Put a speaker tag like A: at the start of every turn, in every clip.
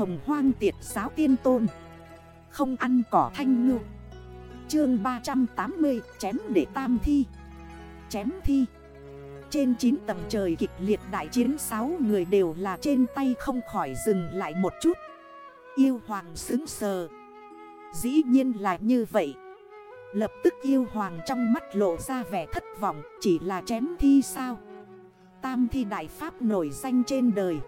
A: hồng hoang tiệt giáo tiên tôn. Không ăn cỏ thanh ngư. Chương 380 chém để tam thi. Chém thi. Trên 9 tầng trời kịch liệt đại chiến 6 người đều là trên tay không khỏi dừng lại một chút. Yêu hoàng xứng sờ. Dĩ nhiên là như vậy. Lập tức yêu hoàng trong mắt lộ ra vẻ thất vọng, Chỉ là chém thi sao? Tam thi đại pháp nổi danh trên đời.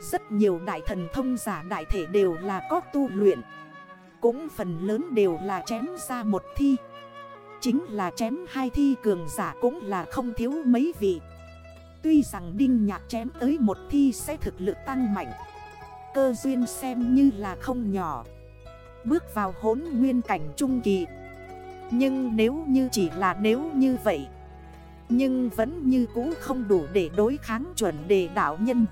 A: Rất nhiều đại thần thông giả đại thể đều là có tu luyện. Cũng phần lớn đều là chém ra một thi. Chính là chém hai thi cường giả cũng là không thiếu mấy vị. Tuy rằng đinh nhạc chém tới một thi sẽ thực lực tăng mạnh. Cơ duyên xem như là không nhỏ. Bước vào hốn nguyên cảnh trung kỳ. Nhưng nếu như chỉ là nếu như vậy. Nhưng vẫn như cũ không đủ để đối kháng chuẩn đề đạo nhân.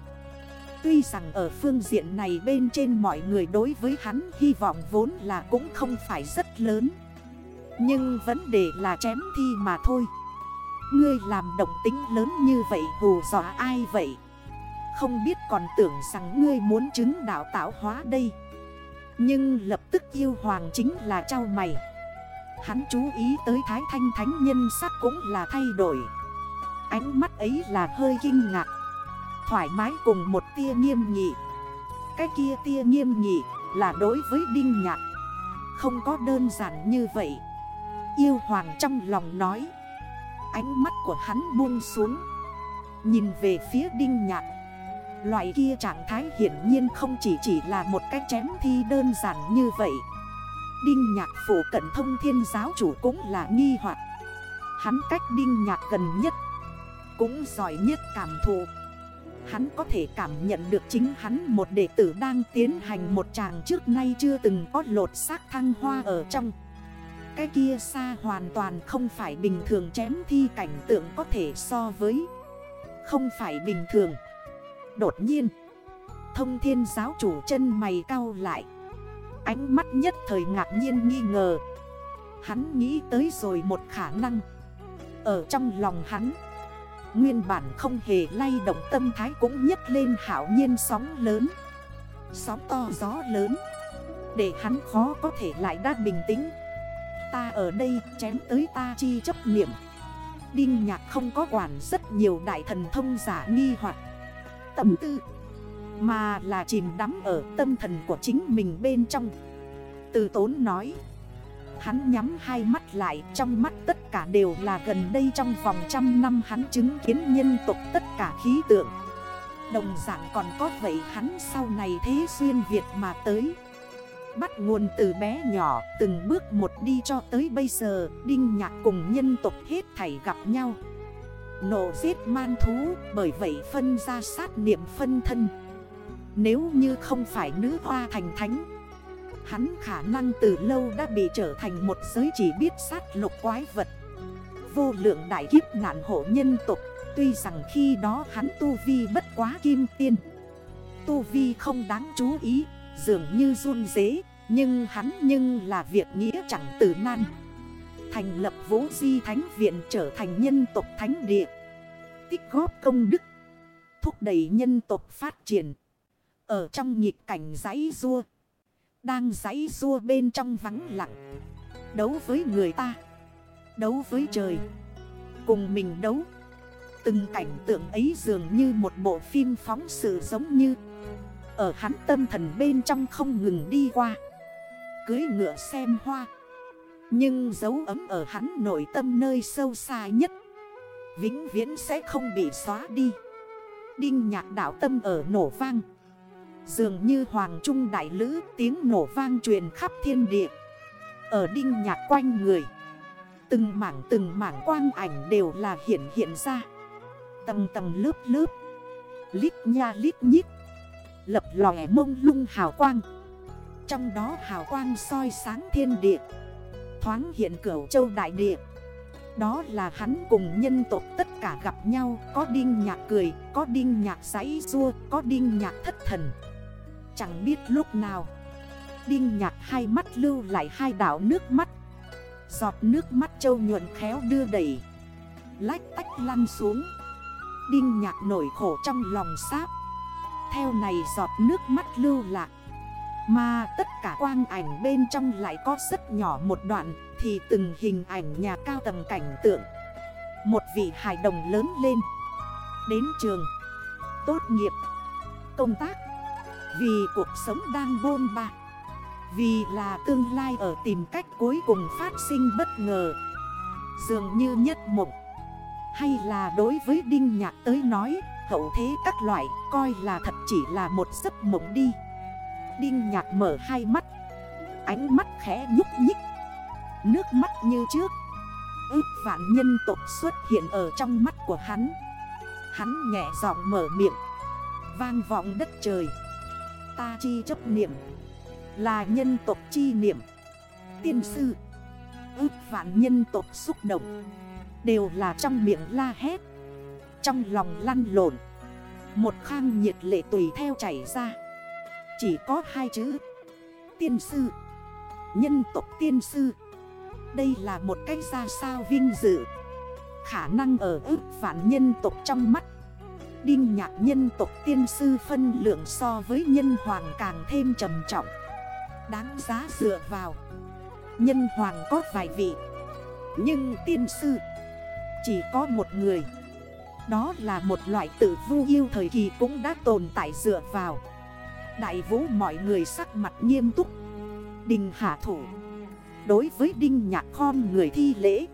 A: Tuy rằng ở phương diện này bên trên mọi người đối với hắn hy vọng vốn là cũng không phải rất lớn. Nhưng vấn đề là chém thi mà thôi. Ngươi làm động tính lớn như vậy hù dọa ai vậy? Không biết còn tưởng rằng ngươi muốn chứng đạo tạo hóa đây. Nhưng lập tức yêu hoàng chính là trao mày. Hắn chú ý tới thái thanh thánh nhân sắc cũng là thay đổi. Ánh mắt ấy là hơi kinh ngạc. Thoải mái cùng một tia nghiêm nghị. Cái kia tia nghiêm nghị là đối với Đinh Nhạc. Không có đơn giản như vậy. Yêu hoàng trong lòng nói. Ánh mắt của hắn buông xuống. Nhìn về phía Đinh Nhạc. Loại kia trạng thái hiển nhiên không chỉ chỉ là một cái chém thi đơn giản như vậy. Đinh Nhạc phủ cận thông thiên giáo chủ cũng là nghi hoặc. Hắn cách Đinh Nhạc gần nhất. Cũng giỏi nhất cảm thụ. Hắn có thể cảm nhận được chính hắn một đệ tử đang tiến hành một chàng trước nay chưa từng có lột xác thăng hoa ở trong. Cái kia xa hoàn toàn không phải bình thường chém thi cảnh tượng có thể so với. Không phải bình thường. Đột nhiên, Thông thiên giáo chủ chân mày cao lại. Ánh mắt nhất thời ngạc nhiên nghi ngờ. Hắn nghĩ tới rồi một khả năng. Ở trong lòng hắn Nguyên bản không hề lay động tâm thái cũng nhấc lên hảo nhiên sóng lớn. Sóng to gió lớn. Để hắn khó có thể lại đa bình tĩnh. Ta ở đây chém tới ta chi chấp niệm. Đinh nhạc không có quản rất nhiều đại thần thông giả nghi hoặc. Tâm tư. Mà là chìm đắm ở tâm thần của chính mình bên trong. Từ tốn nói. Hắn nhắm hai mắt lại, Trong mắt tất cả đều là gần đây trong vòng trăm năm hắn chứng kiến nhân tục tất cả khí tượng. Đồng dạng còn có vậy hắn sau này thế xuyên Việt mà tới. Bắt nguồn từ bé nhỏ, từng bước một đi cho tới bây giờ, Đinh nhạc cùng nhân tục hết thảy gặp nhau. Nộ giết man thú, bởi vậy phân ra sát niệm phân thân. Nếu như không phải nữ hoa thành thánh Hắn khả năng từ lâu đã bị trở thành một giới chỉ biết sát lục quái vật. Vô lượng đại kiếp nạn hộ nhân tục, Tuy rằng khi đó hắn tu vi bất quá kim tiên. Tu vi không đáng chú ý, Dường như run dế Nhưng hắn nhưng là việc nghĩa chẳng từ nan. Thành lập vũ di thánh viện trở thành nhân tộc thánh địa. Tích góp công đức, Thúc đẩy nhân tộc phát triển. Ở trong nhịp cảnh giấy rua đang giấy rua bên trong vắng lặng. Đấu với người ta. Đấu với trời. Cùng mình đấu. Từng cảnh tượng ấy dường như một bộ phim phóng sự giống như. Ở hắn tâm thần bên trong không ngừng đi qua. Cưới ngựa xem hoa. Nhưng dấu ấm ở hắn nội tâm nơi sâu xa nhất. Vĩnh viễn sẽ không bị xóa đi. Đinh nhạc đảo tâm ở nổ vang. Dường như hoàng trung đại lữ tiếng nổ vang truyền khắp thiên địa. Ở đinh nhạc quanh người Từng mảng từng mảng quang ảnh đều là hiện hiện ra. Tầng tầng lớp lớp Lít nha lít nhít Lập lòe mông lung hào quang. Trong đó hào quang soi sáng thiên địa Thoáng hiện cửu châu đại địa. Đó là hắn cùng nhân tộc tất cả gặp nhau Có đinh nhạc cười, có đinh nhạc giấy rua, có đinh nhạc thất thần. Chẳng biết lúc nào. Đinh nhạc hai mắt lưu lại hai đảo nước mắt. Giọt nước mắt châu nhuận khéo đưa đẩy. Lách tách lăn xuống. Đinh nhạc nổi khổ trong lòng sáp theo này giọt nước mắt lưu lạc. Mà tất cả quang ảnh bên trong lại có rất nhỏ một đoạn, Thì từng hình ảnh nhà cao tầng cảnh tượng. Một vị hài đồng lớn lên. Đến trường. Tốt nghiệp. Công tác. Vì cuộc sống đang bôn ba. Vì là tương lai ở tìm cách cuối cùng phát sinh bất ngờ. Dường như nhất mộng. Hay là đối với Đinh Nhạc tới nói, Hậu thế các loại, coi là thật chỉ là một giấc mộng đi. Đinh Nhạc mở hai mắt. Ánh mắt khẽ nhúc nhích. Nước mắt như trước. Ước vạn nhân tộc xuất hiện ở trong mắt của hắn. Hắn nhẹ giọng mở miệng. Vang vọng đất trời. Ta chi chấp niệm. Là nhân tộc chi niệm. Tiên sư, Ước vạn nhân tộc xúc động. Đều là trong miệng la hét. Trong lòng lăn lộn. Một khang nhiệt lệ tùy theo chảy ra. Chỉ có hai chữ. Tiên sư, Nhân tộc tiên sư. Đây là một cách ra sao vinh dự. Khả năng ở ước vạn nhân tộc trong mắt. Đinh nhạc nhân tộc tiên sư phân lượng so với nhân hoàng càng thêm trầm trọng. Đáng giá dựa vào. Nhân hoàng có vài vị. Nhưng tiên sư Chỉ có một người. Đó là một loại tử vu yêu thời kỳ cũng đã tồn tại dựa vào. Đại vũ mọi người sắc mặt nghiêm túc. Đình hạ thủ. Đối với Đinh Nhạc khom người thi lễ.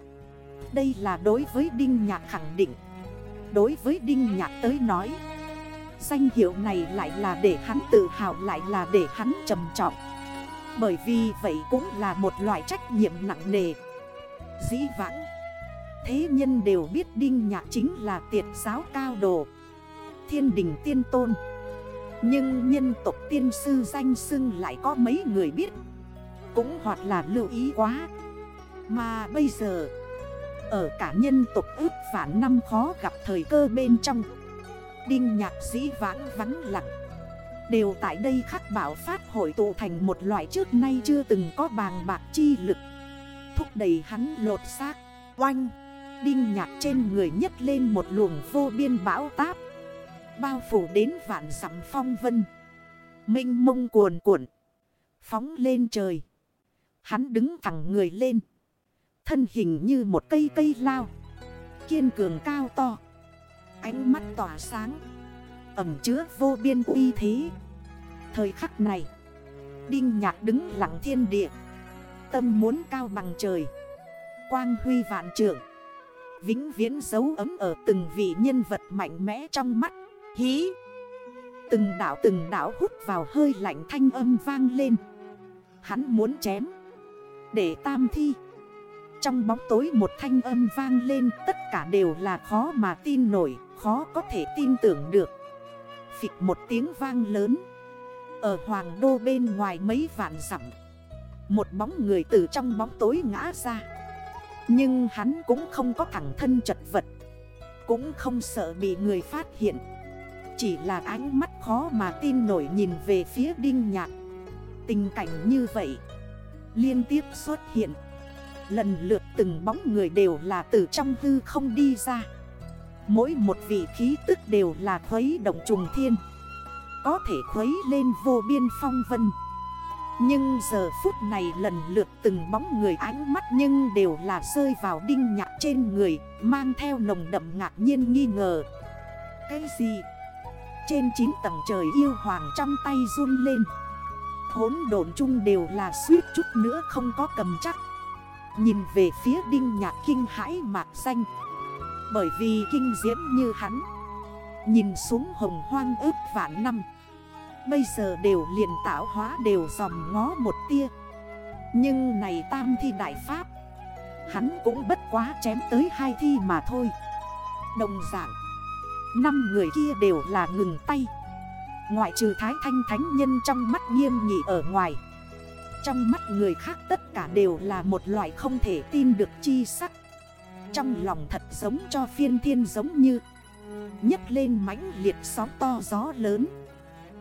A: Đây là đối với Đinh Nhạc khẳng định. Đối với Đinh Nhạc tới nói, Danh hiệu này lại là để hắn tự hào, lại là để hắn trầm trọng. Bởi vì vậy cũng là một loại trách nhiệm nặng nề. Dĩ vãng, Thế nhân đều biết Đinh Nhạc chính là tiệt giáo cao đồ, Thiên đình tiên tôn. Nhưng nhân tộc tiên sư danh xưng lại có mấy người biết, Cũng hoặc là lưu ý quá. Mà bây giờ ở cả nhân tục ước phản năm khó gặp thời cơ bên trong. Đinh nhạc dĩ vãng vắng lặng. Đều tại đây khắc bảo phát hội tụ thành một loại trước nay chưa từng có bàng bạc chi lực. Thúc đẩy hắn lột xác. Oanh! Đinh nhạc trên người nhấc lên một luồng vô biên bão táp. Bao phủ đến vạn dặm phong vân. Minh mông cuồn cuộn. Phóng lên trời. Hắn đứng thẳng người lên. Thân hình như một cây cây lao, Kiên cường cao to, Ánh mắt tỏa sáng, Ẩm chứa vô biên uy thế. Thời khắc này, Đinh nhạc đứng lặng thiên địa, Tâm muốn cao bằng trời, Quang huy vạn trưởng, Vĩnh viễn dấu ấm ở từng vị nhân vật mạnh mẽ trong mắt. Hí! Từng đảo từng đảo hút vào hơi lạnh thanh âm vang lên. Hắn muốn chém, Để tam thi trong bóng tối một thanh âm vang lên tất cả đều là khó mà tin nổi, khó có thể tin tưởng được. Phịch một tiếng vang lớn. Ở hoàng đô bên ngoài mấy vạn dặm Một bóng người từ trong bóng tối ngã ra. Nhưng hắn cũng không có thẳng thân chật vật. Cũng không sợ bị người phát hiện. Chỉ là ánh mắt khó mà tin nổi nhìn về phía đinh nhạc. Tình cảnh như vậy liên tiếp xuất hiện. Lần lượt từng bóng người đều là từ trong hư không đi ra. Mỗi một vị khí tức đều là khuấy động trùng thiên, Có thể khuấy lên vô biên phong vân. Nhưng giờ phút này lần lượt từng bóng người ánh mắt Nhưng đều là rơi vào đinh nhạc trên người, Mang theo nồng đậm ngạc nhiên nghi ngờ. Cái gì? Trên 9 tầng trời yêu hoàng trong tay run lên. Hốn độn chung đều là suýt chút nữa không có cầm chắc. Nhìn về phía đinh nhạc kinh hãi mạc xanh Bởi vì kinh diễm như hắn. Nhìn xuống hồng hoang ước vạn năm. Bây giờ đều liền tạo hóa đều dòm ngó một tia. Nhưng này tam thi đại pháp. Hắn cũng bất quá chém tới hai thi mà thôi. Đồng dạng, Năm người kia đều là ngừng tay. Ngoại trừ thái thanh thánh nhân trong mắt nghiêm nghị ở ngoài trong mắt người khác tất cả đều là một loại không thể tin được chi sắc. Trong lòng thật giống cho phiên thiên giống như. Nhất lên mãnh liệt sóng to gió lớn.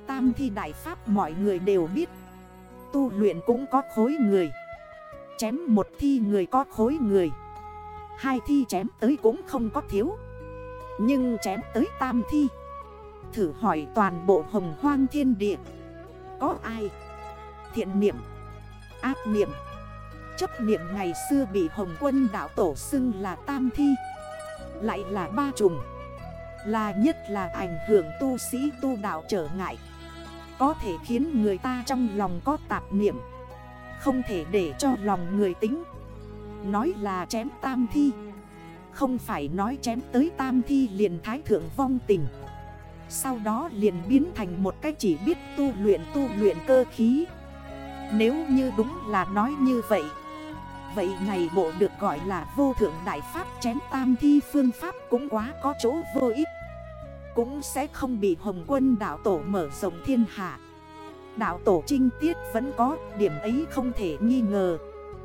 A: Tam thi đại pháp mọi người đều biết. Tu luyện cũng có khối người. Chém một thi người có khối người. Hai thi chém tới cũng không có thiếu. Nhưng chém tới tam thi. Thử hỏi toàn bộ hồng hoang thiên địa. Có ai? Thiện niệm. Ác niệm. Chấp niệm ngày xưa bị hồng quân đảo tổ xưng là tam thi. Lại là ba trùng. Là nhất là ảnh hưởng tu sĩ tu đạo trở ngại. Có thể khiến người ta trong lòng có tạp niệm. Không thể để cho lòng người tính. Nói là chém tam thi. Không phải nói chém tới tam thi liền thái thượng vong tình. Sau đó liền biến thành một cách chỉ biết tu luyện tu luyện cơ khí. Nếu như đúng là nói như vậy Vậy này bộ được gọi là vô thượng đại pháp, chém tam thi phương pháp cũng quá có chỗ vô ích. Cũng sẽ không bị hồng quân đảo tổ mở rộng thiên hạ. Đạo tổ trinh tiết vẫn có, điểm ấy không thể nghi ngờ.